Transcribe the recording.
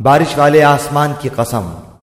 बारिश वाले आसमान की कसम।